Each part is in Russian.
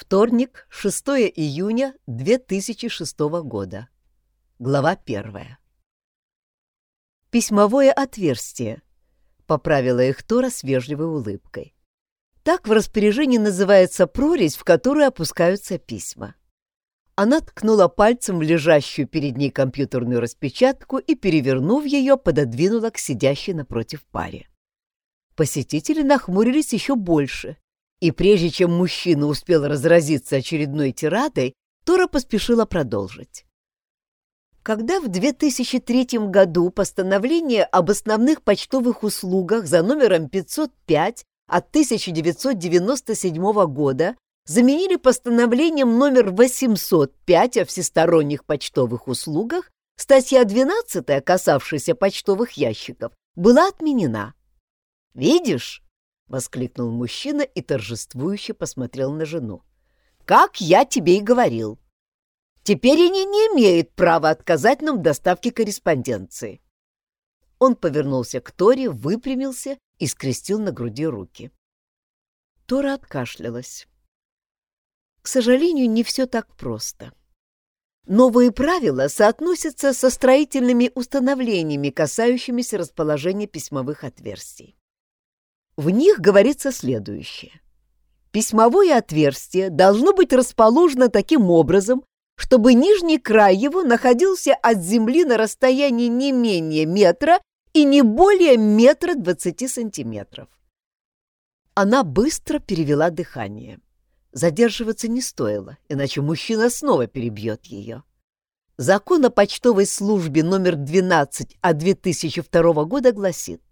Вторник, 6 июня 2006 года. Глава первая. «Письмовое отверстие», — поправила их Тора с вежливой улыбкой. «Так в распоряжении называется прорезь, в которую опускаются письма». Она ткнула пальцем в лежащую перед ней компьютерную распечатку и, перевернув ее, пододвинула к сидящей напротив паре. Посетители нахмурились еще больше, и прежде чем мужчина успел разразиться очередной тирадой, Тора поспешила продолжить. Когда в 2003 году постановление об основных почтовых услугах за номером 505 от 1997 года заменили постановлением номер 805 о всесторонних почтовых услугах, статья 12, касавшаяся почтовых ящиков, была отменена. «Видишь?» — воскликнул мужчина и торжествующе посмотрел на жену. «Как я тебе и говорил. Теперь они не имеют права отказать нам в доставке корреспонденции». Он повернулся к Торе, выпрямился и скрестил на груди руки. Тора откашлялась. К сожалению, не все так просто. Новые правила соотносятся со строительными установлениями, касающимися расположения письмовых отверстий. В них говорится следующее. Письмовое отверстие должно быть расположено таким образом, чтобы нижний край его находился от земли на расстоянии не менее метра и не более метра двадцати сантиметров. Она быстро перевела дыхание. Задерживаться не стоило, иначе мужчина снова перебьет ее. Закон о почтовой службе номер 12 от 2002 года гласит,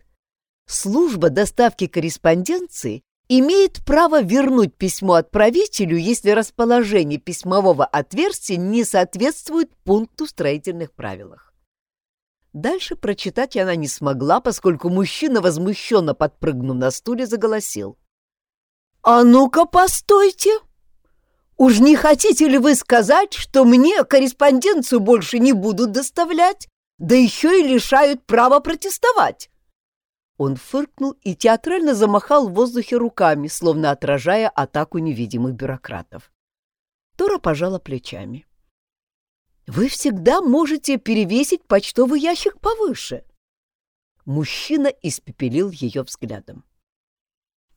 Служба доставки корреспонденции имеет право вернуть письмо отправителю, если расположение письмового отверстия не соответствует пункту строительных правилах. Дальше прочитать она не смогла, поскольку мужчина, возмущенно подпрыгнув на стуле, заголосил. «А ну-ка, постойте! Уж не хотите ли вы сказать, что мне корреспонденцию больше не будут доставлять, да еще и лишают права протестовать?» Он фыркнул и театрально замахал в воздухе руками, словно отражая атаку невидимых бюрократов. Тора пожала плечами. «Вы всегда можете перевесить почтовый ящик повыше». Мужчина испепелил ее взглядом.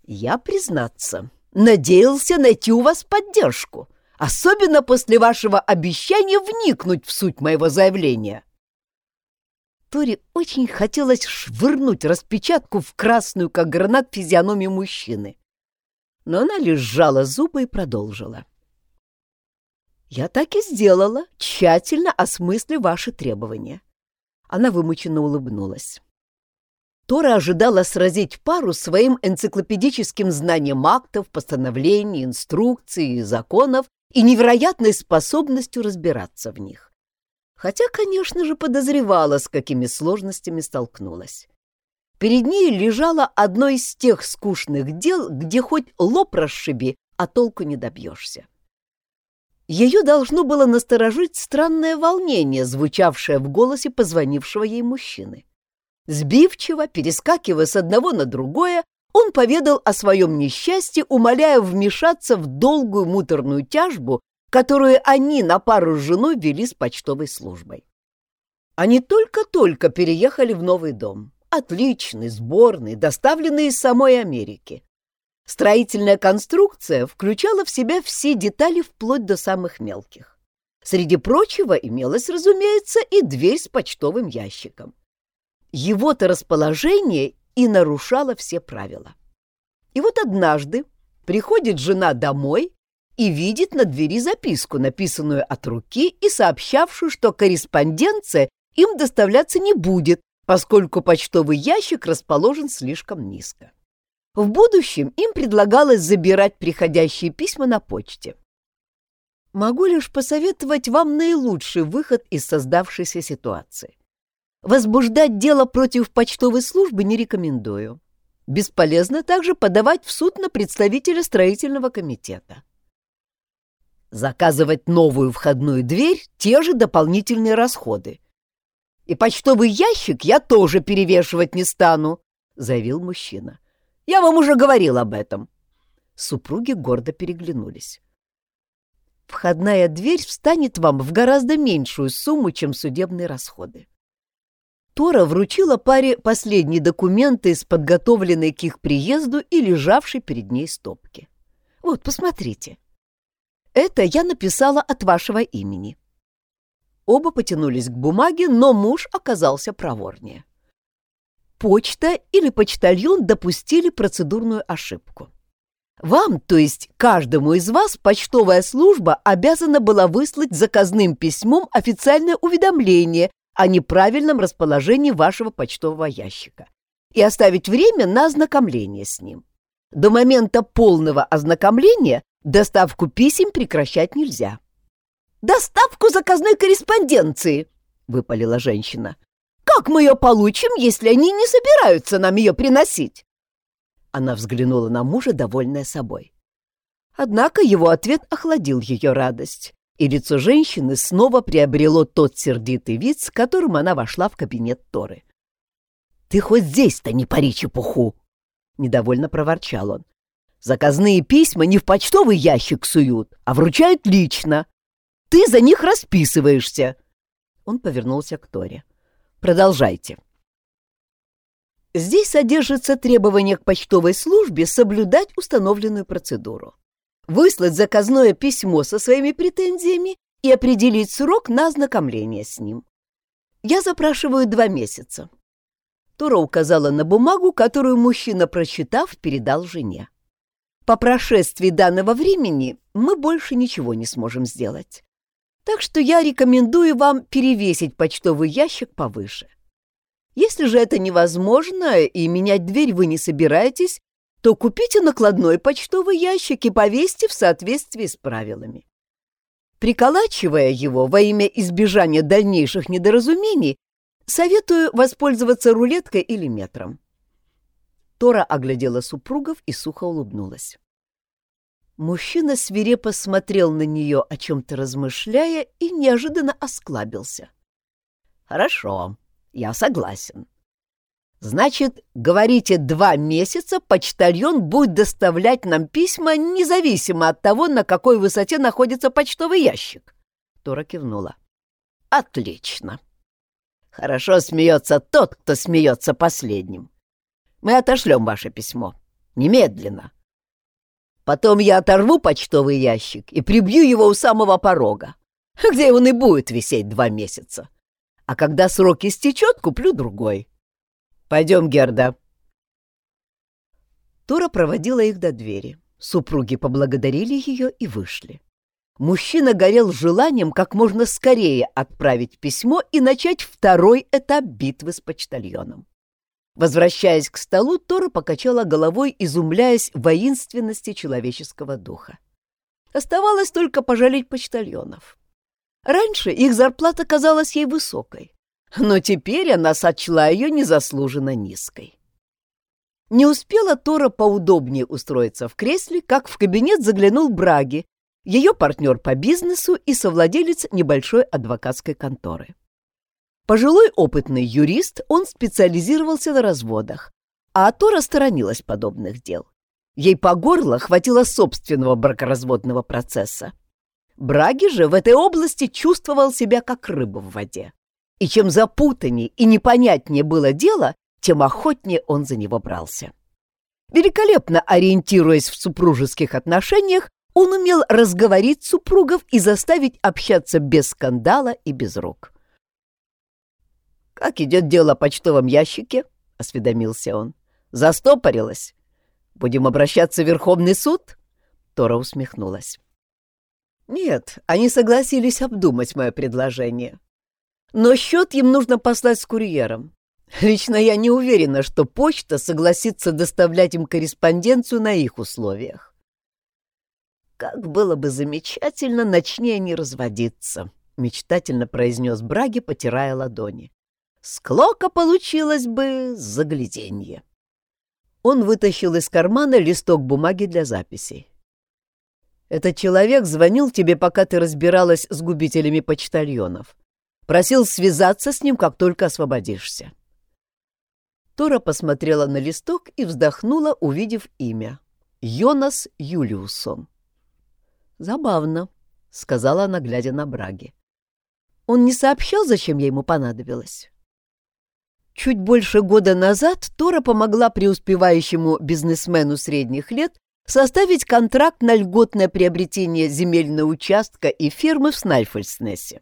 «Я, признаться, надеялся найти у вас поддержку, особенно после вашего обещания вникнуть в суть моего заявления». Торе очень хотелось швырнуть распечатку в красную, как гранат, физиономию мужчины. Но она лишь сжала зубы и продолжила. «Я так и сделала, тщательно осмыслив ваши требования». Она вымученно улыбнулась. Тора ожидала сразить пару своим энциклопедическим знанием актов, постановлений, инструкций и законов и невероятной способностью разбираться в них хотя, конечно же, подозревала, с какими сложностями столкнулась. Перед ней лежало одно из тех скучных дел, где хоть лоб расшиби, а толку не добьешься. Ее должно было насторожить странное волнение, звучавшее в голосе позвонившего ей мужчины. Сбивчиво, перескакивая с одного на другое, он поведал о своем несчастье, умоляя вмешаться в долгую муторную тяжбу, которую они на пару с женой вели с почтовой службой. Они только-только переехали в новый дом. Отличный, сборный, доставленный из самой Америки. Строительная конструкция включала в себя все детали вплоть до самых мелких. Среди прочего имелась, разумеется, и дверь с почтовым ящиком. Его-то расположение и нарушало все правила. И вот однажды приходит жена домой и видит на двери записку, написанную от руки и сообщавшую, что корреспонденция им доставляться не будет, поскольку почтовый ящик расположен слишком низко. В будущем им предлагалось забирать приходящие письма на почте. Могу лишь посоветовать вам наилучший выход из создавшейся ситуации. Возбуждать дело против почтовой службы не рекомендую. Бесполезно также подавать в суд на представителя строительного комитета. Заказывать новую входную дверь — те же дополнительные расходы. И почтовый ящик я тоже перевешивать не стану, — заявил мужчина. Я вам уже говорил об этом. Супруги гордо переглянулись. входная дверь встанет вам в гораздо меньшую сумму, чем судебные расходы. Тора вручила паре последние документы из подготовленной к их приезду и лежавшей перед ней стопки. Вот, посмотрите. Это я написала от вашего имени. Оба потянулись к бумаге, но муж оказался проворнее. Почта или почтальон допустили процедурную ошибку. Вам, то есть каждому из вас, почтовая служба обязана была выслать заказным письмом официальное уведомление о неправильном расположении вашего почтового ящика и оставить время на ознакомление с ним. До момента полного ознакомления доставку писем прекращать нельзя. «Доставку заказной корреспонденции!» — выпалила женщина. «Как мы ее получим, если они не собираются нам ее приносить?» Она взглянула на мужа, довольная собой. Однако его ответ охладил ее радость, и лицо женщины снова приобрело тот сердитый вид, с которым она вошла в кабинет Торы. «Ты хоть здесь-то не пари чепуху!» — недовольно проворчал он. «Заказные письма не в почтовый ящик суют, а вручают лично. Ты за них расписываешься!» Он повернулся к Торе. «Продолжайте». Здесь содержится требование к почтовой службе соблюдать установленную процедуру. Выслать заказное письмо со своими претензиями и определить срок на ознакомление с ним. Я запрашиваю два месяца. Тора указала на бумагу, которую мужчина, прочитав, передал жене. По прошествии данного времени мы больше ничего не сможем сделать. Так что я рекомендую вам перевесить почтовый ящик повыше. Если же это невозможно и менять дверь вы не собираетесь, то купите накладной почтовый ящик и повесьте в соответствии с правилами. Приколачивая его во имя избежания дальнейших недоразумений, советую воспользоваться рулеткой или метром. Тора оглядела супругов и сухо улыбнулась. Мужчина свирепо смотрел на нее, о чем-то размышляя, и неожиданно осклабился. «Хорошо», я согласен. Значит, говорите, два месяца почтальон будет доставлять нам письма независимо от того, на какой высоте находится почтовый ящик. Тора кивнула. Отлично. Хорошо смеется тот, кто смеется последним. Мы отошлем ваше письмо. Немедленно. Потом я оторву почтовый ящик и прибью его у самого порога, где он и будет висеть два месяца а когда срок истечет, куплю другой. Пойдем, Герда. Тора проводила их до двери. Супруги поблагодарили ее и вышли. Мужчина горел желанием как можно скорее отправить письмо и начать второй этап битвы с почтальоном. Возвращаясь к столу, Тора покачала головой, изумляясь воинственности человеческого духа. Оставалось только пожалеть почтальонов. Раньше их зарплата казалась ей высокой, но теперь она сочла ее незаслуженно низкой. Не успела Тора поудобнее устроиться в кресле, как в кабинет заглянул Браги, ее партнер по бизнесу и совладелец небольшой адвокатской конторы. Пожилой опытный юрист, он специализировался на разводах, а Тора сторонилась подобных дел. Ей по горло хватило собственного бракоразводного процесса. Браги же в этой области чувствовал себя как рыба в воде. И чем запутаннее и непонятнее было дело, тем охотнее он за него брался. Великолепно ориентируясь в супружеских отношениях, он умел разговорить супругов и заставить общаться без скандала и без рук. «Как идет дело о почтовом ящике?» — осведомился он. «Застопорилось? Будем обращаться в Верховный суд?» Тора усмехнулась. Нет, они согласились обдумать мое предложение. Но счет им нужно послать с курьером. Лично я не уверена, что почта согласится доставлять им корреспонденцию на их условиях. Как было бы замечательно, начни они разводиться, — мечтательно произнес Браги, потирая ладони. Склока получилось бы загляденье. Он вытащил из кармана листок бумаги для записей. Этот человек звонил тебе, пока ты разбиралась с губителями почтальонов. Просил связаться с ним, как только освободишься. Тора посмотрела на листок и вздохнула, увидев имя. Йонас Юлиусон. Забавно, — сказала она, глядя на Браги. «Он не сообщал, зачем я ему понадобилась?» Чуть больше года назад Тора помогла преуспевающему бизнесмену средних лет составить контракт на льготное приобретение земельного участка и фермы в Снайфельснессе.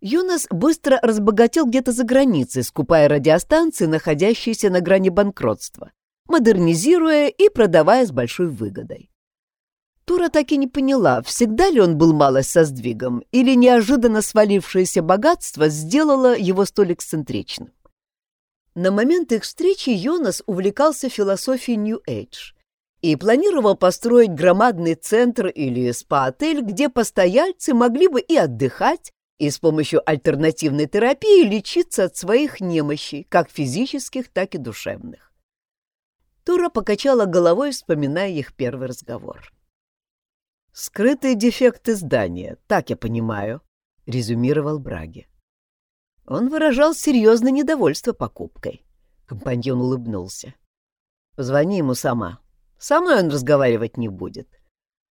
Юнос быстро разбогател где-то за границей, скупая радиостанции, находящиеся на грани банкротства, модернизируя и продавая с большой выгодой. Тура так и не поняла, всегда ли он был малость со сдвигом, или неожиданно свалившееся богатство сделало его столь эксцентричным. На момент их встречи Йонас увлекался философией Нью-Эйдж и планировал построить громадный центр или спа-отель, где постояльцы могли бы и отдыхать, и с помощью альтернативной терапии лечиться от своих немощей, как физических, так и душевных. Тура покачала головой, вспоминая их первый разговор. «Скрытые дефекты здания, так я понимаю», — резюмировал Браги. Он выражал серьезное недовольство покупкой. Компаньон улыбнулся. «Позвони ему сама. Со мной он разговаривать не будет.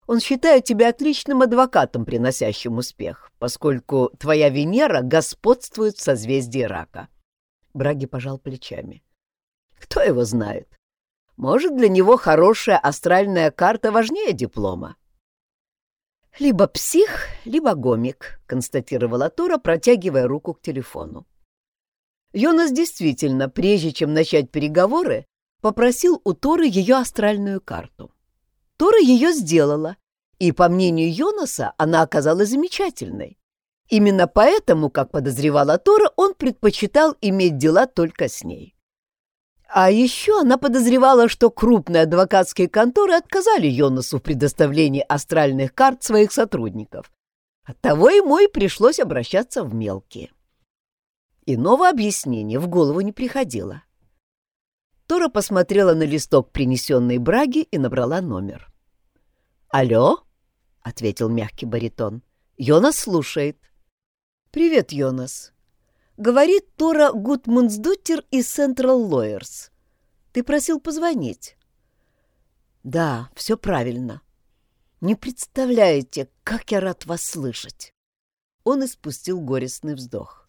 Он считает тебя отличным адвокатом, приносящим успех, поскольку твоя Венера господствует в созвездии рака». Браги пожал плечами. «Кто его знает? Может, для него хорошая астральная карта важнее диплома?» «Либо псих, либо гомик», — констатировала Тора, протягивая руку к телефону. Йонас действительно, прежде чем начать переговоры, попросил у Торы ее астральную карту. Тора ее сделала, и, по мнению Йонаса, она оказалась замечательной. Именно поэтому, как подозревала Тора, он предпочитал иметь дела только с ней. А еще она подозревала, что крупные адвокатские конторы отказали Йонасу в предоставлении астральных карт своих сотрудников. Оттого ему и пришлось обращаться в мелкие. Иного объяснения в голову не приходило. Тора посмотрела на листок принесенной браги и набрала номер. «Алло?» — ответил мягкий баритон. «Йонас слушает». «Привет, Йонас. Говорит Тора Гутмунсдуттер из Central Lawyers. Ты просил позвонить. Да, все правильно. Не представляете, как я рад вас слышать. Он испустил горестный вздох.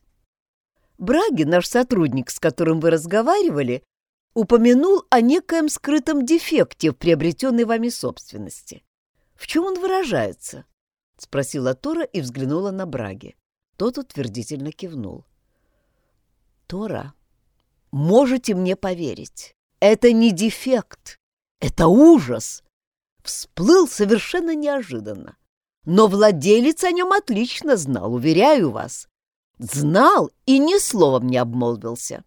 Браги, наш сотрудник, с которым вы разговаривали, упомянул о некоем скрытом дефекте в приобретенной вами собственности. В чем он выражается? — спросила Тора и взглянула на Браги. Тот утвердительно кивнул. Тора, можете мне поверить, это не дефект, это ужас. Всплыл совершенно неожиданно. Но владелец о нем отлично знал, уверяю вас. Знал и ни словом не обмолвился.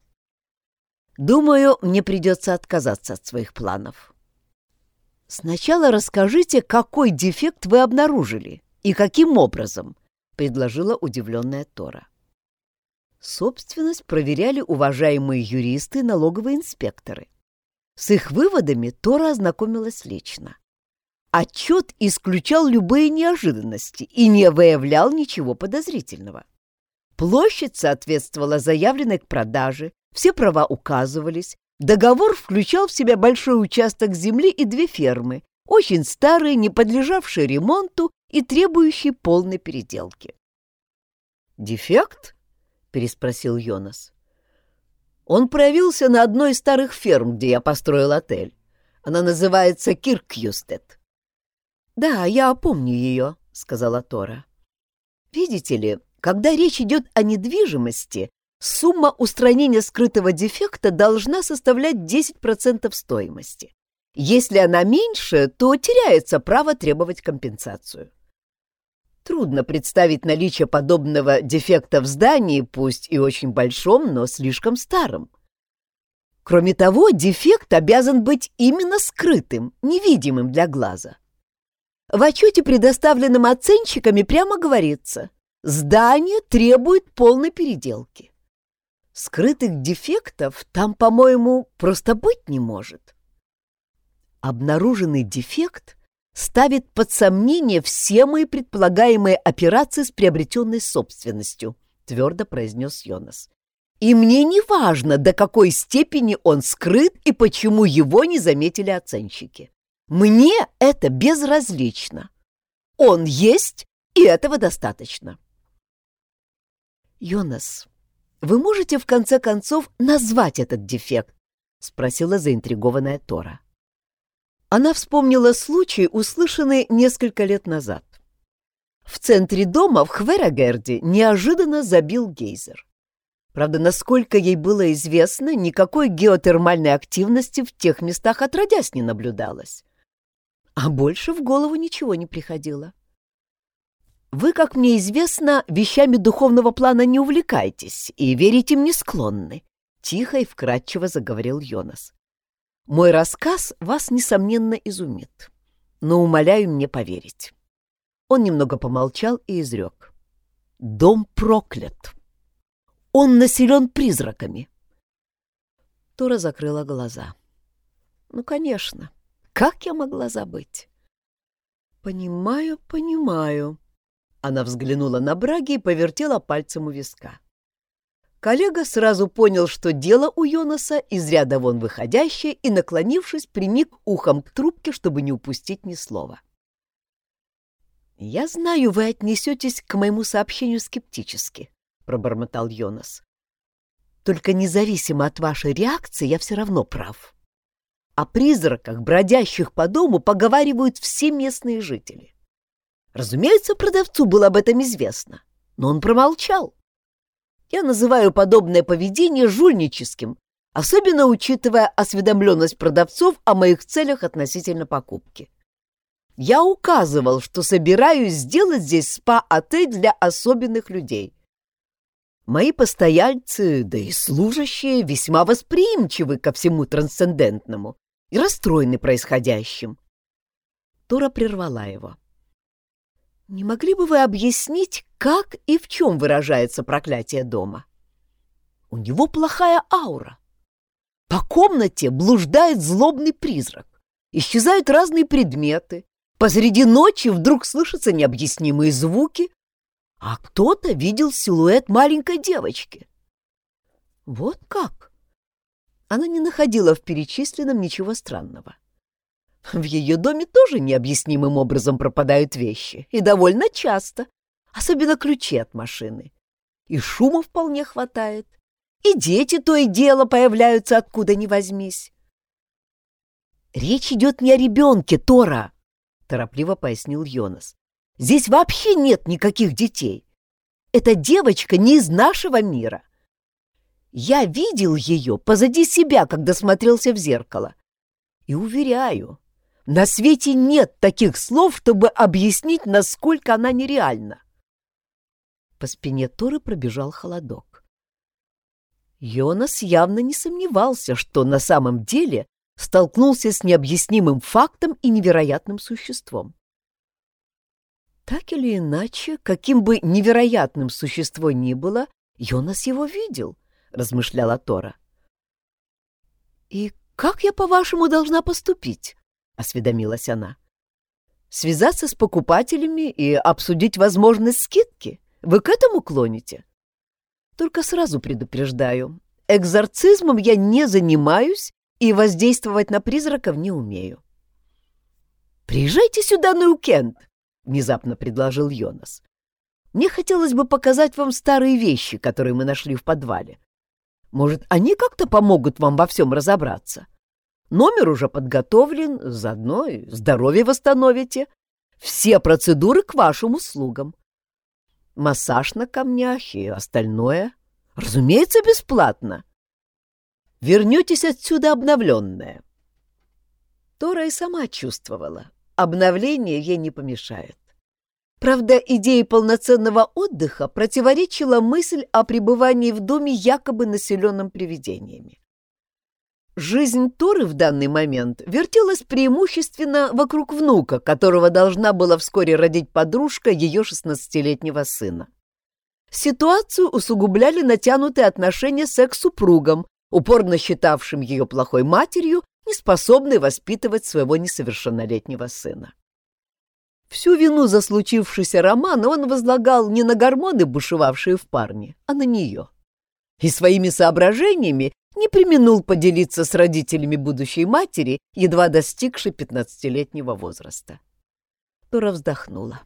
Думаю, мне придется отказаться от своих планов. Сначала расскажите, какой дефект вы обнаружили и каким образом, предложила удивленная Тора. Собственность проверяли уважаемые юристы и налоговые инспекторы. С их выводами Тора ознакомилась лично. Отчет исключал любые неожиданности и не выявлял ничего подозрительного. Площадь соответствовала заявленной к продаже, все права указывались, договор включал в себя большой участок земли и две фермы, очень старые, не подлежавшие ремонту и требующие полной переделки. «Дефект?» Переспросил Йонас. Он проявился на одной из старых ферм, где я построил отель. Она называется Киркьюстед. Да, я помню ее, сказала Тора. Видите ли, когда речь идет о недвижимости, сумма устранения скрытого дефекта должна составлять 10% стоимости. Если она меньше, то теряется право требовать компенсацию. Трудно представить наличие подобного дефекта в здании, пусть и очень большом, но слишком старом. Кроме того, дефект обязан быть именно скрытым, невидимым для глаза. В отчете, предоставленном оценщиками, прямо говорится, здание требует полной переделки. Скрытых дефектов там, по-моему, просто быть не может. Обнаруженный дефект ставит под сомнение все мои предполагаемые операции с приобретенной собственностью», — твердо произнес Йонас. «И мне не важно, до какой степени он скрыт и почему его не заметили оценщики. Мне это безразлично. Он есть, и этого достаточно. Йонас, вы можете в конце концов назвать этот дефект? спросила заинтригованная Тора. Она вспомнила случай, услышанный несколько лет назад. В центре дома в Хверагерде неожиданно забил гейзер. Правда, насколько ей было известно, никакой геотермальной активности в тех местах отродясь не наблюдалось. А больше в голову ничего не приходило. Вы, как мне известно, вещами духовного плана не увлекаетесь и верить им не склонны, — тихо и вкратчиво заговорил Йонас. Мой рассказ вас, несомненно, изумит, но умоляю мне поверить. Он немного помолчал и изрек. Дом проклят. Он населен призраками. Тора закрыла глаза. Ну, конечно. Как я могла забыть? Понимаю, понимаю. Она взглянула на Браги и повертела пальцем у виска. Коллега сразу понял, что дело у Йонаса из ряда вон выходящее, и, наклонившись, приник ухом к трубке, чтобы не упустить ни слова. «Я знаю, вы отнесетесь к моему сообщению скептически», — пробормотал Йонас. «Только независимо от вашей реакции я все равно прав. О призраках, бродящих по дому, поговаривают все местные жители. Разумеется, продавцу было об этом известно, но он промолчал. Я называю подобное поведение жульническим, особенно учитывая осведомленность продавцов о моих целях относительно покупки я указывал, что собираюсь сделать здесь спа-отель для особенных людей. Мои постояльцы, да и служащие, весьма восприимчивы ко всему трансцендентному и расстроены происходящим. Тора прервала его. «Не могли бы вы объяснить, как и в чем выражается проклятие дома? У него плохая аура. По комнате блуждает злобный призрак. Исчезают разные предметы, Посреди ночи вдруг слышатся необъяснимые звуки, а кто-то видел силуэт маленькой девочки. Вот как? Она не находила в перечисленном ничего странного. В ее доме тоже необъяснимым образом пропадают вещи, и довольно часто, особенно ключи от машины. И шума вполне хватает, и дети то и дело появляются откуда ни возьмись. Речь идет не о ребенке, Тора, — торопливо пояснил Йонас. «Здесь вообще нет никаких детей. Эта девочка не из нашего мира. Я видел ее позади себя, когда смотрелся в зеркало. И уверяю, на свете нет таких слов, чтобы объяснить, насколько она нереальна». По спине Торы пробежал холодок. Йонас явно не сомневался, что на самом деле столкнулся с необъяснимым фактом и невероятным существом. Так или иначе, каким бы невероятным существо ни было, Йонас его видел, — размышляла Тора. «И как я, по-вашему, должна поступить?» — осведомилась она. «Связаться с покупателями и обсудить возможность скидки? Вы к этому клоните?» «Только сразу предупреждаю, экзорцизмом я не занимаюсь и воздействовать на призраков не умею. «Приезжайте сюда на уикенд», — внезапно предложил Йонас. «Мне хотелось бы показать вам старые вещи, которые мы нашли в подвале. Может, они как-то помогут вам во всем разобраться? Номер уже подготовлен, заодно и здоровье восстановите. Все процедуры к вашим услугам. Массаж на камнях и остальное, разумеется, бесплатно вернетесь отсюда обновленная. Тора и сама чувствовала, обновление ей не помешает. Правда, идее полноценного отдыха противоречила мысль о пребывании в доме якобы населенном привидениями. Жизнь Торы в данный момент вертелась преимущественно вокруг внука, которого должна была вскоре родить подружка ее шестнадцатилетнего сына. Ситуацию усугубляли натянутые отношения с экс-супругом, упорно считавшим ее плохой матерью, не способной воспитывать своего несовершеннолетнего сына. Всю вину за случившийся роман он возлагал не на гормоны, бушевавшие в парне, а на нее. И своими соображениями не применул поделиться с родителями будущей матери, едва достигшей пятнадцатилетнего возраста. Тора вздохнула.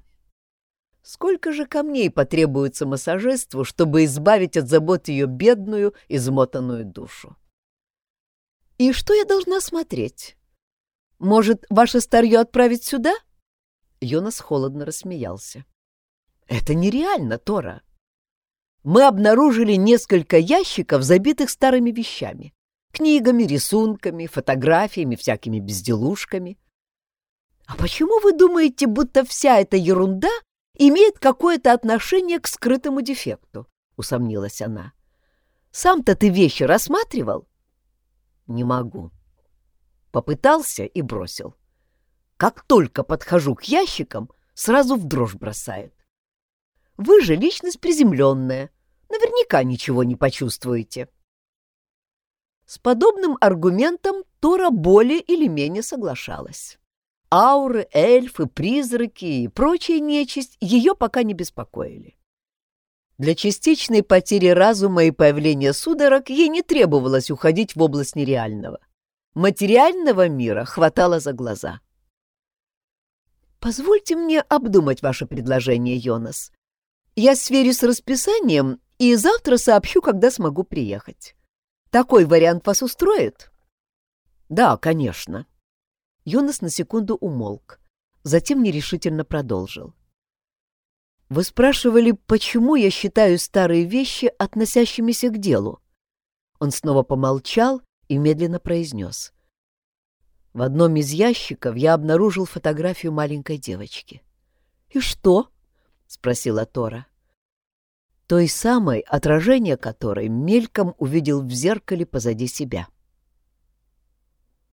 Сколько же камней потребуется массажисту, чтобы избавить от забот ее бедную, измотанную душу? И что я должна смотреть? Может, ваше старье отправить сюда? Йонас холодно рассмеялся. Это нереально, Тора. Мы обнаружили несколько ящиков, забитых старыми вещами. Книгами, рисунками, фотографиями, всякими безделушками. А почему вы думаете, будто вся эта ерунда имеет какое-то отношение к скрытому дефекту? Усомнилась она. Сам-то ты вещи рассматривал? Не могу. Попытался и бросил. Как только подхожу к ящикам, сразу в дрожь бросает. Вы же личность приземленная, наверняка ничего не почувствуете. С подобным аргументом Тора более или менее соглашалась. Ауры, эльфы, призраки и прочая нечисть ее пока не беспокоили. Для частичной потери разума и появления судорог ей не требовалось уходить в область нереального. Материального мира хватало за глаза. «Позвольте мне обдумать ваше предложение, Йонас. Я сверюсь с расписанием и завтра сообщу, когда смогу приехать. Такой вариант вас устроит?» «Да, конечно». Йонас на секунду умолк, затем нерешительно продолжил. «Вы спрашивали, почему я считаю старые вещи относящимися к делу?» Он снова помолчал и медленно произнес. В одном из ящиков я обнаружил фотографию маленькой девочки. «И что?» — спросила Тора. Той самой, отражение которой мельком увидел в зеркале позади себя. —